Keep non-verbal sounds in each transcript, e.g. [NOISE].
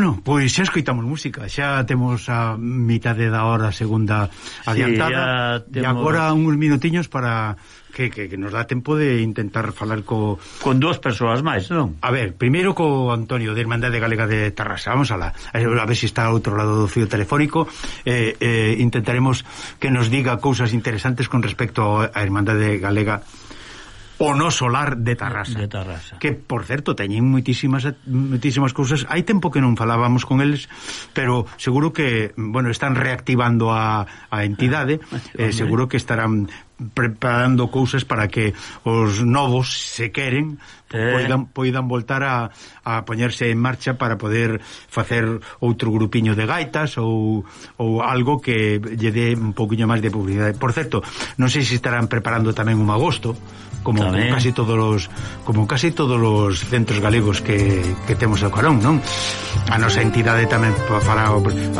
Bueno, pois xa escoitamos música, xa temos a mitade da hora segunda adiantada. Sí, temos... e agora uns minutiños para que, que, que nos dá tempo de intentar falar co... Con dúas persoas máis, non? A ver, primeiro co Antonio de Irmandade Galega de Tarrasa, vamos alá, a ver se si está a outro lado do fio telefónico, eh, eh, intentaremos que nos diga cousas interesantes con respecto á Irmandade Galega de o no solar de Tarrasa. De Tarrasa. Que, por certo, teñen moitísimas moitísimas cousas. Hai tempo que non falábamos con eles, pero seguro que, bueno, están reactivando a, a entidade, ah, eh, seguro que estarán preparando cousas para que os novos, se queren, eh. poidan, poidan voltar a, a poñerse en marcha para poder facer outro grupiño de gaitas ou, ou algo que lle dé un poquinho máis de publicidade. Por certo, non sei se estarán preparando tamén un agosto, como, como casi todos os como casi todos os centros galegos que, que temos ao carón, non? a nosa entidade tamén fará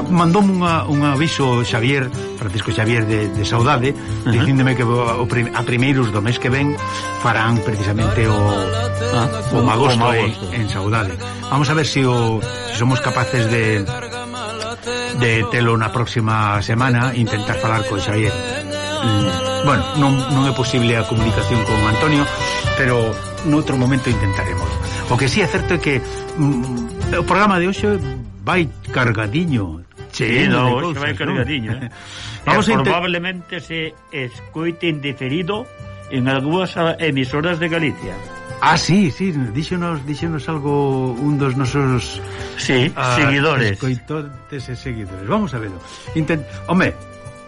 mandoume unha, un aviso Xavier Francisco Xavier de, de Saudade uh -huh. dicíndome que o, a primeiros do mes que ven farán precisamente o, ah, o magosto, o magosto. En, en Saudade vamos a ver se si o, si somos capaces de de telo na próxima semana intentar falar con Xavier mm. Bueno, non, non é posible a comunicación con Antonio, pero noutro momento intentaremos. O que sí é certo é que mm, o programa de hoxe vai cargadiño. Sí, no, hoxe vai cargadiño. ¿no? Eh. [LAUGHS] Vamos e, probablemente se escoite indiferido en algunhas emisoras de Galicia. Ah, sí, sí, díxenos, díxenos algo un dos nosos sí, uh, seguidores. Escoitantes e seguidores. Vamos a verlo. Intent... Home,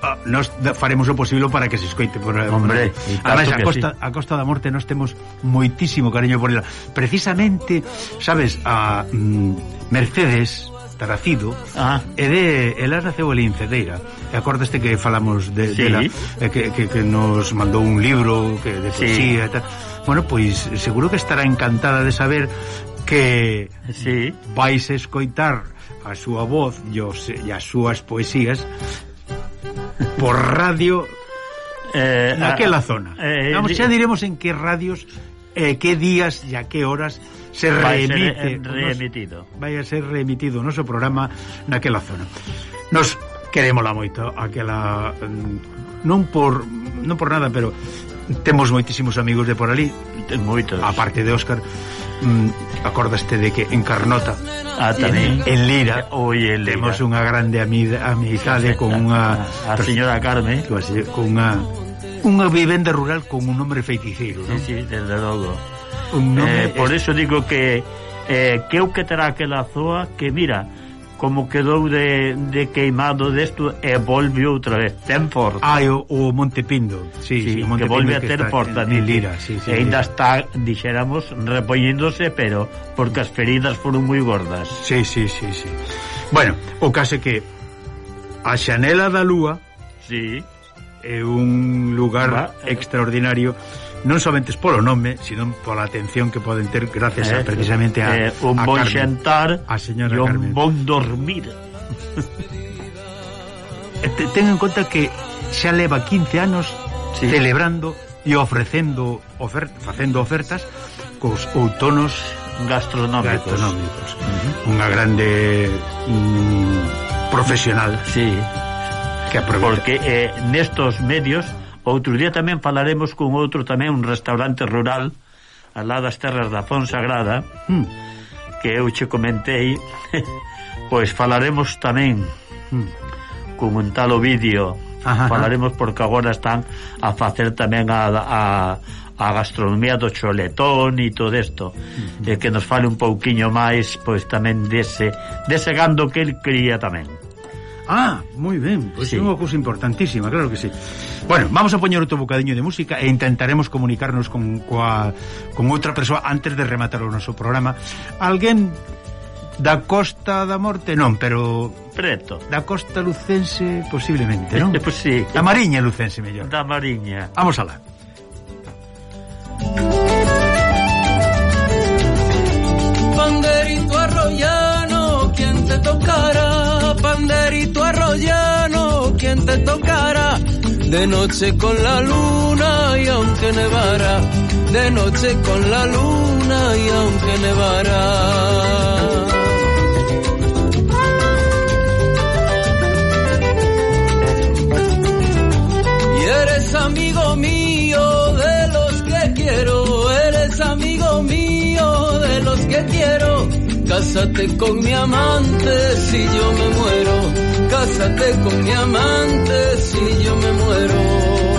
Ah, nos faremos o posible para que se escoite por, Hombre, Además, a costa, sí. a costa da morte nós temos moitísimo cariño por ela precisamente, sabes a mm, Mercedes Taracido ah. e de ela naceu ali en Cedeira e acordaste que falamos de, sí. dela de eh, que, que, que nos mandou un libro que de poesía sí. e tal bueno, pois seguro que estará encantada de saber que sí. vais escoitar a súa voz e, os, e as súas poesías por radio eh, naquela a, zona. Eh, Vamos, xa diremos en que radios, eh, que días e a que horas se reemite. Reemitido. Nos, vai a ser reemitido o noso programa naquela zona. Nos querémola moito aquela mm, non por non por nada, pero temos moitísimos amigos de por ali, moitos. A parte de Óscar, mm, acordaste de que en Carnota ah, tamén. En, en Lira oye, en Lira. temos unha grande amizade con unha a, a señora Carmen con unha unha vivenda rural con un nombre feiticeiro ¿no? Sí, sí, desde logo un nome eh, por eso digo que eh, que eu que terá aquela zoa que mira como quedou de, de queimado desto e volve outra vez, ten forza. Ah, o, o Monte Pindo, sí, sí, sí o Monte que volve a ter forza. En, en Lira, sí, sí, e ainda sí. está, dixéramos, repoñéndose, pero porque as feridas foron moi gordas. Sí, sí, sí, sí. Bueno, o caso que a Xanela da Lúa sí. é un lugar Va, eh. extraordinario. Eh non somente polo nome, sino pola atención que poden ter gracias eh, a, precisamente a, eh, un a bon Carmen, xantar a señora e un bon dormir. [LAUGHS] Ten en conta que xa leva 15 anos sí. celebrando e ofrecendo oferta, facendo ofertas cos outonos gastronómicos. gastronómicos. Uh -huh. Unha grande mm, profesional. Sí. Que. Porque eh, nestos medios Outro día tamén falaremos con outro tamén un restaurante rural alá das terras da Fonsagrada, hmm. que eu che comentei, [LAUGHS] pois falaremos tamén hmm. con un tal vídeo falaremos porque agora están a facer tamén a, a, a gastronomía do choletón e todo isto. Hmm. E que nos fale un pouquiño máis pois tamén dese, dese gando que el cría tamén. Ah, moi ben, pois pues sí. é unha cousa importantísima, claro que sí. Bueno, vamos a poñer outro bocadiño de música e intentaremos comunicarnos con coa, con outra persoa antes de rematar o noso programa. Alguén da Costa da Morte, non, pero preto. Da Costa Lucense posiblemente, non? pois [LAUGHS] pues sí. Da Mariña Lucense mellor. Da Mariña. Vamos alá. Música te de noche con la luna y aunque nevara, de noche con la luna y aunque nevara. Cásate con mi amante si yo me muero. Cásate con mi amante si yo me muero.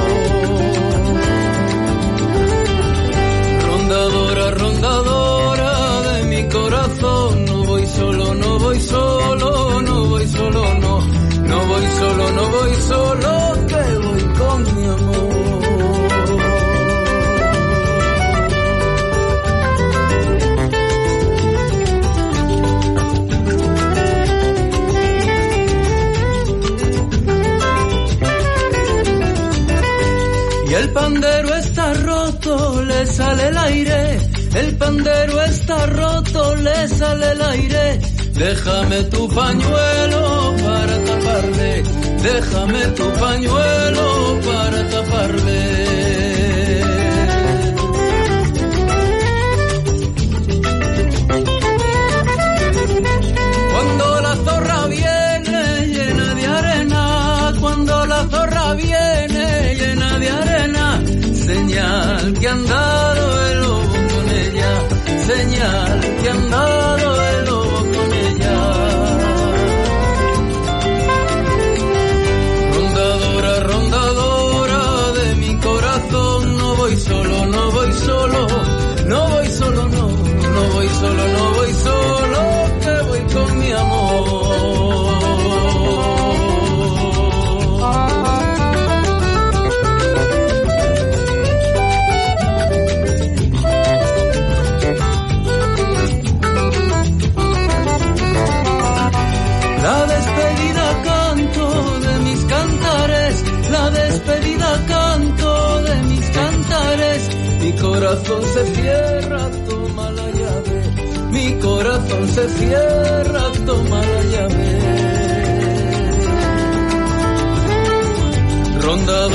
El pandero está roto, le sale el aire. El pandero está roto, le sale el aire. Déjame tu pañuelo para taparle. Déjame tu pañuelo para taparle. tierra toma la llave. Ronda